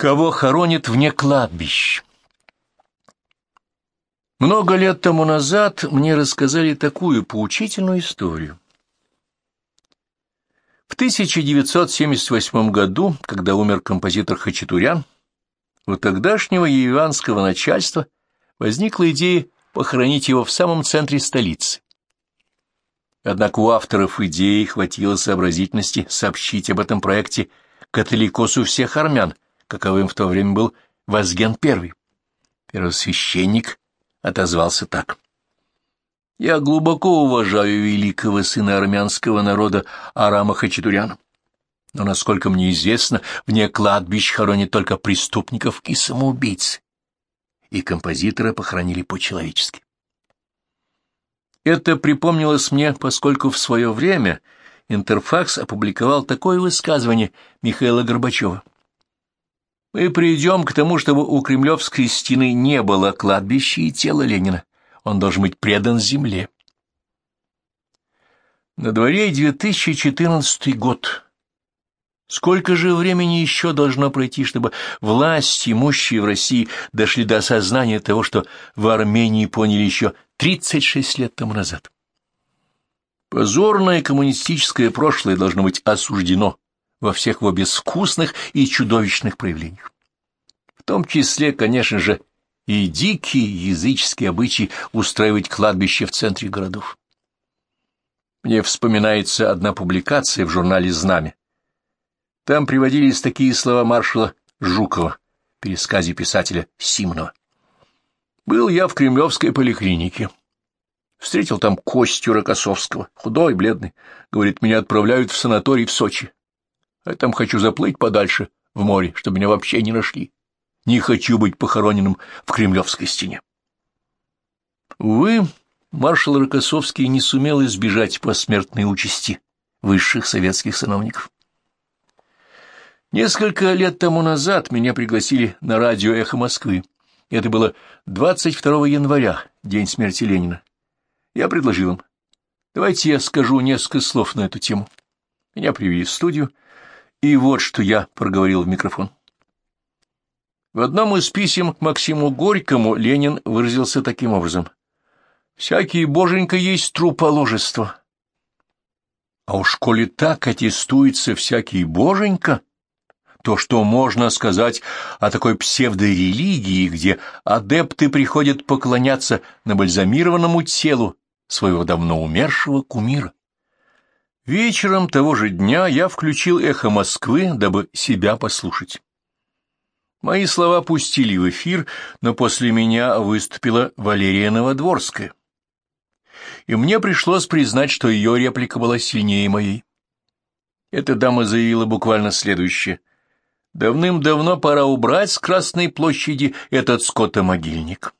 Кого хоронят вне кладбищ? Много лет тому назад мне рассказали такую поучительную историю. В 1978 году, когда умер композитор Хачатурян, у тогдашнего ереванского начальства возникла идея похоронить его в самом центре столицы. Однако у авторов идеи хватило сообразительности сообщить об этом проекте католикосу всех армян, каковым в то время был Вазген I. Первосвященник отозвался так. «Я глубоко уважаю великого сына армянского народа Арама Хачатуряна, но, насколько мне известно, вне кладбищ хоронят только преступников и самоубийц, и композитора похоронили по-человечески. Это припомнилось мне, поскольку в свое время Интерфакс опубликовал такое высказывание Михаила Горбачева. Мы придем к тому, чтобы у Кремлевской стены не было кладбища и тела Ленина. Он должен быть предан земле. На дворе 2014 год. Сколько же времени еще должно пройти, чтобы власти, имущие в России, дошли до осознания того, что в Армении поняли еще 36 лет тому назад? Позорное коммунистическое прошлое должно быть осуждено во всех его безвкусных и чудовищных проявлениях. В том числе, конечно же, и дикие языческие обычаи устраивать кладбище в центре городов. Мне вспоминается одна публикация в журнале «Знамя». Там приводились такие слова маршала Жукова в пересказе писателя Симонова. «Был я в Кремлевской поликлинике. Встретил там Костю Рокоссовского, худой, бледный. Говорит, меня отправляют в санаторий в Сочи. А там хочу заплыть подальше, в море, чтобы меня вообще не нашли. Не хочу быть похороненным в Кремлевской стене. Увы, маршал Рокоссовский не сумел избежать посмертной участи высших советских сановников. Несколько лет тому назад меня пригласили на радио «Эхо Москвы». Это было 22 января, день смерти Ленина. Я предложил им, давайте я скажу несколько слов на эту тему. Меня привели в студию, и вот что я проговорил в микрофон. В одном из писем к Максиму Горькому Ленин выразился таким образом. «Всякий боженька есть труположество». А уж коли так аттестуется всякий боженька, то что можно сказать о такой псевдорелигии, где адепты приходят поклоняться на бальзамированному телу своего давно умершего кумира? Вечером того же дня я включил эхо Москвы, дабы себя послушать. Мои слова пустили в эфир, но после меня выступила Валерия Новодворская. И мне пришлось признать, что ее реплика была сильнее моей. Эта дама заявила буквально следующее. «Давным-давно пора убрать с Красной площади этот скотомогильник».